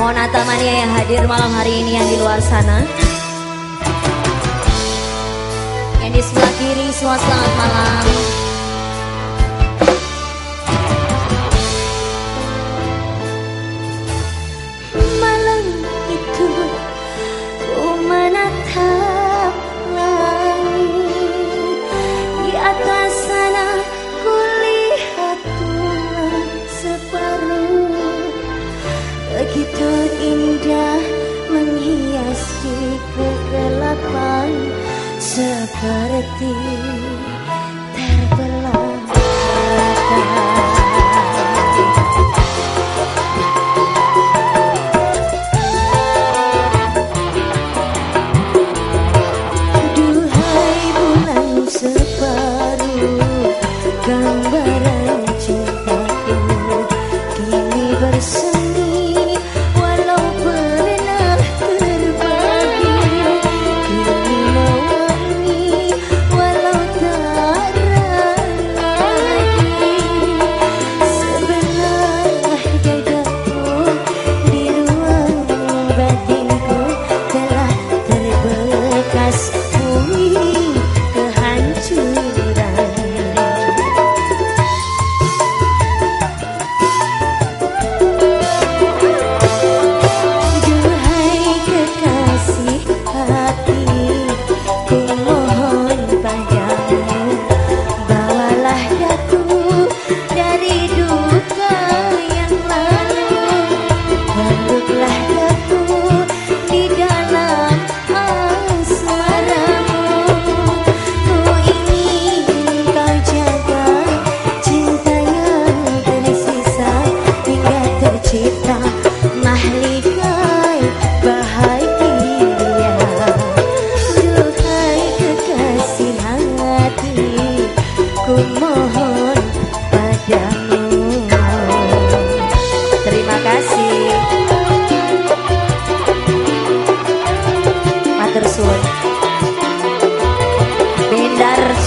Mohon Tamania ya yang hadir malam hari ini yang di luar sana. Yang di sebelah kiri suasana malam. hati terbelah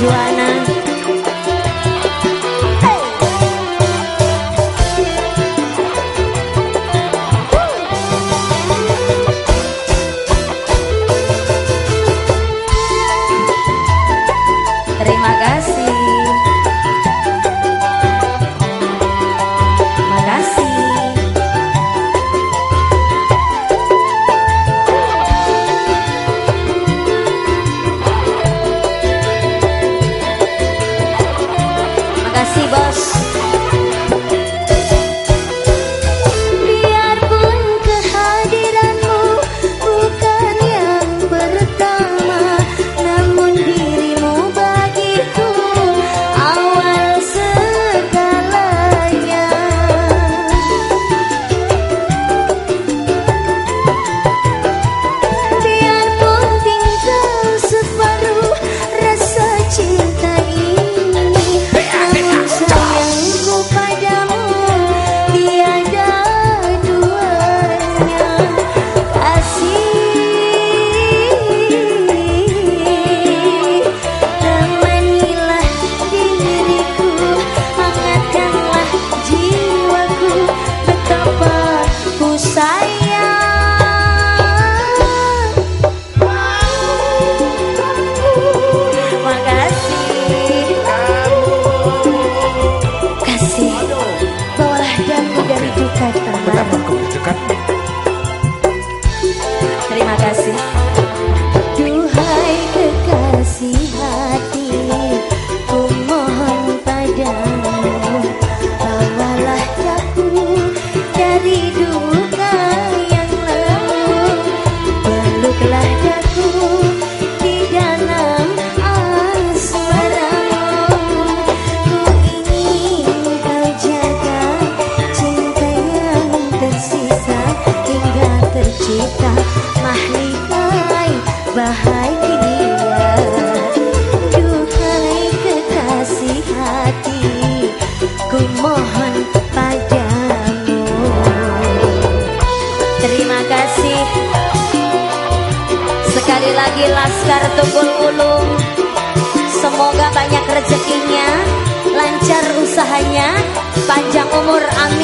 you ku mohon padamu. Terima kasih. Sekali lagi Laskar Tukul Ulum. Semoga banyak rezekinya Lancar usahanya Panjang umur amin.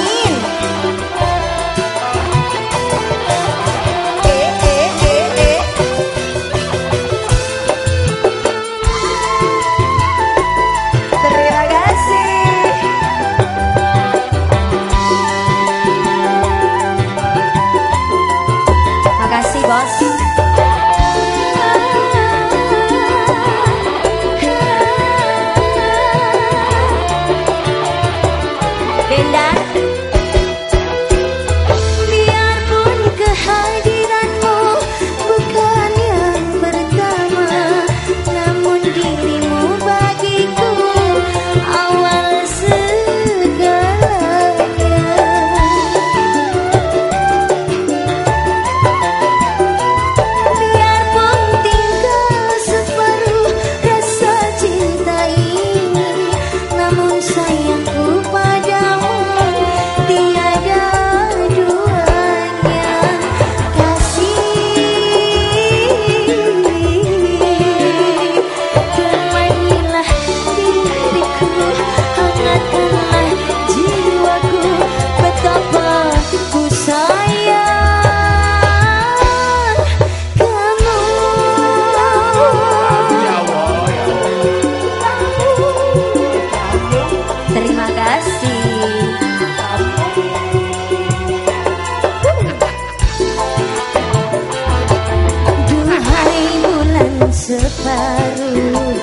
separuh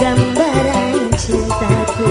gambaran cintaku.